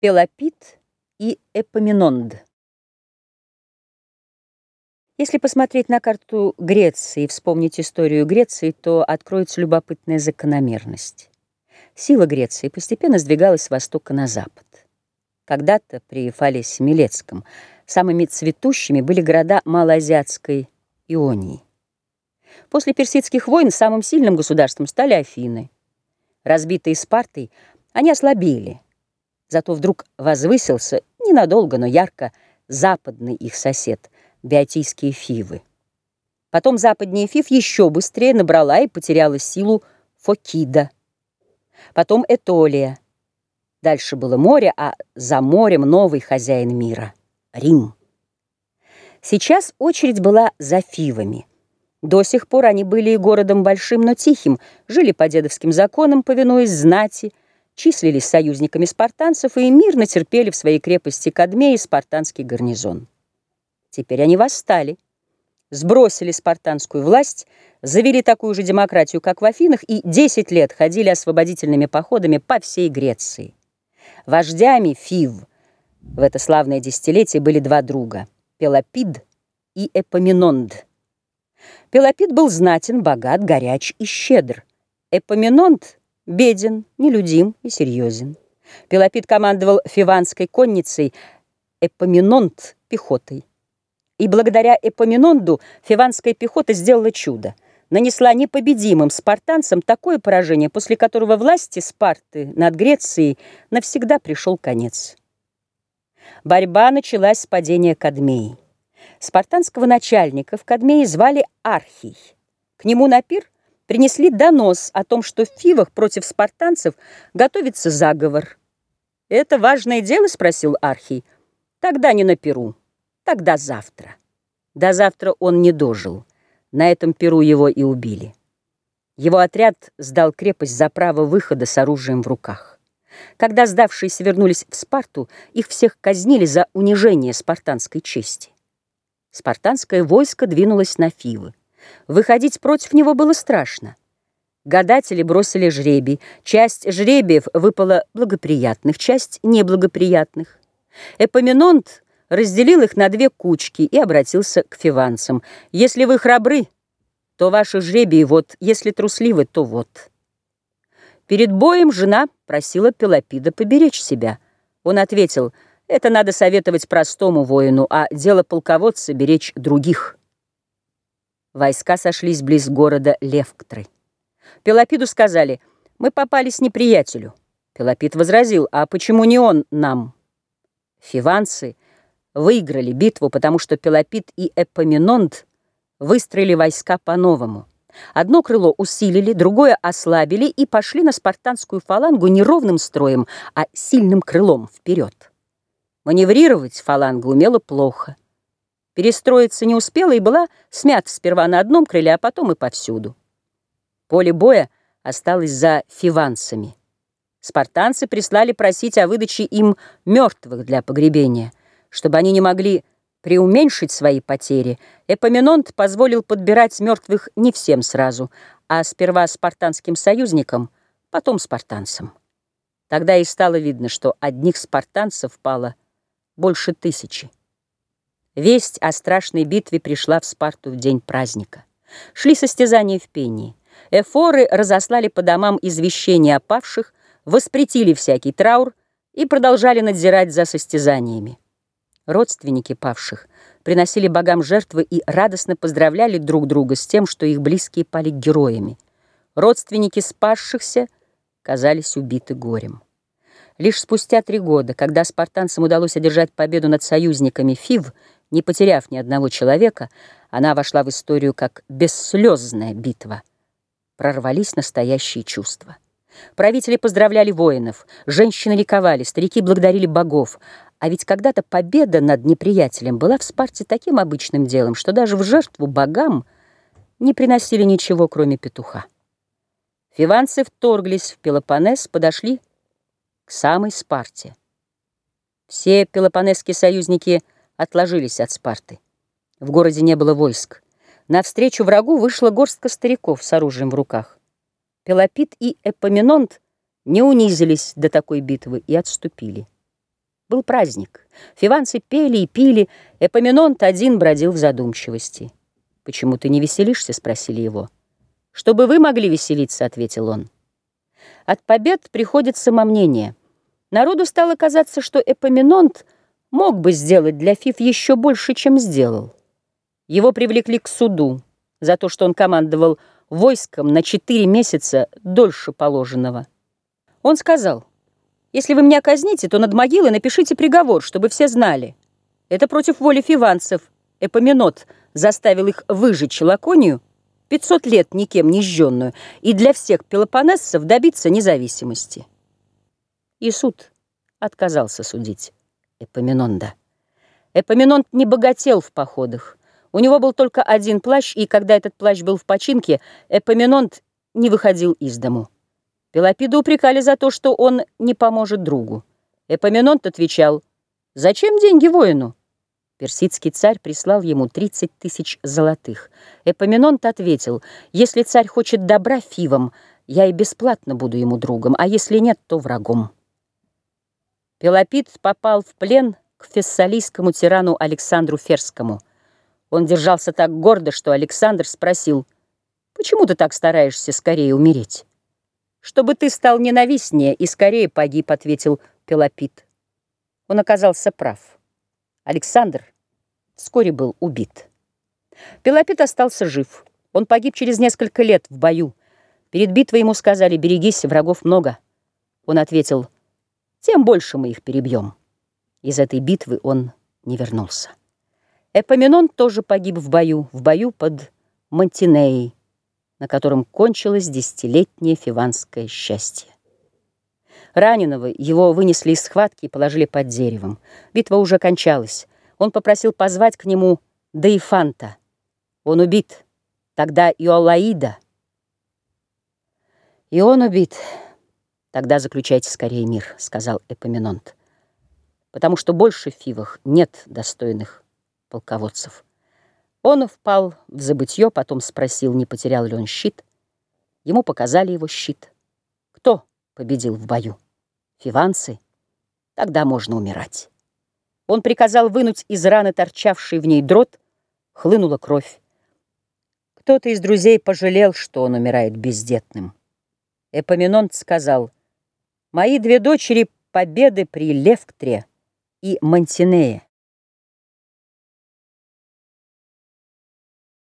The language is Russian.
Пелопит и Эпоминонд. Если посмотреть на карту Греции и вспомнить историю Греции, то откроется любопытная закономерность. Сила Греции постепенно сдвигалась с востока на запад. Когда-то при Фалесе Милецком самыми цветущими были города Малоазиатской Ионии. После персидских войн самым сильным государством стали Афины. Разбитые Спартой, они ослабели – Зато вдруг возвысился, ненадолго, но ярко, западный их сосед, биотийские фивы. Потом западнее фив еще быстрее набрала и потеряла силу Фокида. Потом Этолия. Дальше было море, а за морем новый хозяин мира — Рим. Сейчас очередь была за фивами. До сих пор они были и городом большим, но тихим, жили по дедовским законам, повинуясь знати, числились союзниками спартанцев и мирно терпели в своей крепости Кадмеи спартанский гарнизон. Теперь они восстали, сбросили спартанскую власть, завели такую же демократию, как в Афинах, и 10 лет ходили освободительными походами по всей Греции. Вождями Фив в это славное десятилетие были два друга – Пелопид и Эпоминонд. Пелопид был знатен, богат, горяч и щедр. Эпоминонд – беден, нелюдим и серьезен. Пелопит командовал фиванской конницей, Эпоминонт — пехотой. И благодаря Эпоминонду фиванская пехота сделала чудо. Нанесла непобедимым спартанцам такое поражение, после которого власти Спарты над Грецией навсегда пришел конец. Борьба началась с падения Кадмеи. Спартанского начальника в Кадмее звали Архий. К нему на пир – принесли донос о том, что в Фивах против спартанцев готовится заговор. «Это важное дело?» — спросил Архий. «Тогда не на Перу, тогда завтра». До завтра он не дожил. На этом Перу его и убили. Его отряд сдал крепость за право выхода с оружием в руках. Когда сдавшиеся вернулись в Спарту, их всех казнили за унижение спартанской чести. Спартанское войско двинулось на Фивы. Выходить против него было страшно. Гадатели бросили жребий. Часть жребиев выпала благоприятных, часть неблагоприятных. Эпоминонт разделил их на две кучки и обратился к фиванцам. «Если вы храбры, то ваши жребии вот, если трусливы, то вот». Перед боем жена просила Пелопида поберечь себя. Он ответил, «Это надо советовать простому воину, а дело полководца — беречь других». Войска сошлись близ города Левктры. Пелопиду сказали, мы попались неприятелю. Пелопид возразил, а почему не он нам? Фиванцы выиграли битву, потому что Пелопид и Эпоминонт выстроили войска по-новому. Одно крыло усилили, другое ослабили и пошли на спартанскую фалангу не ровным строем, а сильным крылом вперед. Маневрировать фаланга умела плохо. Перестроиться не успела и была смята сперва на одном крыле, а потом и повсюду. Поле боя осталось за фиванцами. Спартанцы прислали просить о выдаче им мертвых для погребения. Чтобы они не могли преуменьшить свои потери, Эпоминонт позволил подбирать мертвых не всем сразу, а сперва спартанским союзникам, потом спартанцам. Тогда и стало видно, что одних спартанцев пало больше тысячи. Весть о страшной битве пришла в Спарту в день праздника. Шли состязания в пении. Эфоры разослали по домам извещения о павших, воспретили всякий траур и продолжали надзирать за состязаниями. Родственники павших приносили богам жертвы и радостно поздравляли друг друга с тем, что их близкие пали героями. Родственники спасшихся казались убиты горем. Лишь спустя три года, когда спартанцам удалось одержать победу над союзниками Фив, не потеряв ни одного человека, она вошла в историю как бесслезная битва. Прорвались настоящие чувства. Правители поздравляли воинов, женщины ликовали, старики благодарили богов. А ведь когда-то победа над неприятелем была в Спарте таким обычным делом, что даже в жертву богам не приносили ничего, кроме петуха. Фиванцы вторглись в Пелопоннес, подошли к самой Спарте. Все пелопонесские союзники – отложились от Спарты. В городе не было войск. Навстречу врагу вышла горстка стариков с оружием в руках. Пелопит и Эпоминонт не унизились до такой битвы и отступили. Был праздник. Фиванцы пели и пили, Эпоминонт один бродил в задумчивости. «Почему ты не веселишься?» — спросили его. «Чтобы вы могли веселиться», — ответил он. От побед приходит самомнение. Народу стало казаться, что Эпоминонт мог бы сделать для Фиф еще больше, чем сделал. Его привлекли к суду за то, что он командовал войском на четыре месяца дольше положенного. Он сказал, «Если вы меня казните, то над могилой напишите приговор, чтобы все знали. Это против воли фиванцев. Эпоминот заставил их выжечь Лаконию, 500 лет никем не жженную, и для всех пелопонессов добиться независимости». И суд отказался судить Эпоминонда. Эпоминонт не богател в походах. У него был только один плащ, и когда этот плащ был в починке, Эпоминонт не выходил из дому. Пелопида упрекали за то, что он не поможет другу. Эпоминонт отвечал, «Зачем деньги воину?» Персидский царь прислал ему 30 тысяч золотых. Эпоминонт ответил, «Если царь хочет добра фивам, я и бесплатно буду ему другом, а если нет, то врагом». Пелопид попал в плен к фессалийскому тирану Александру Ферскому – он держался так гордо, что Александр спросил, «Почему ты так стараешься скорее умереть?» «Чтобы ты стал ненавистнее и скорее погиб», — ответил Пелопит. Он оказался прав. Александр вскоре был убит. Пелопит остался жив. Он погиб через несколько лет в бою. Перед битвой ему сказали «берегись, врагов много». Он ответил «тем больше мы их перебьем». Из этой битвы он не вернулся. Эпоминон тоже погиб в бою, в бою под Монтинеей, на котором кончилось десятилетнее фиванское счастье. Раненого его вынесли из схватки и положили под деревом. Битва уже кончалась. Он попросил позвать к нему Деифанта. Он убит. Тогда Иолаида. И он убит. Тогда заключайте скорее мир, сказал Эпоминонт. Потому что больше в Фивах нет достойных полководцев. Он впал в забытье, потом спросил, не потерял ли он щит. Ему показали его щит. Кто победил в бою? Фиванцы? Тогда можно умирать. Он приказал вынуть из раны торчавший в ней дрот, хлынула кровь. Кто-то из друзей пожалел, что он умирает бездетным. Эпоминонт сказал, «Мои две дочери — победы при Левктре и Монтинее.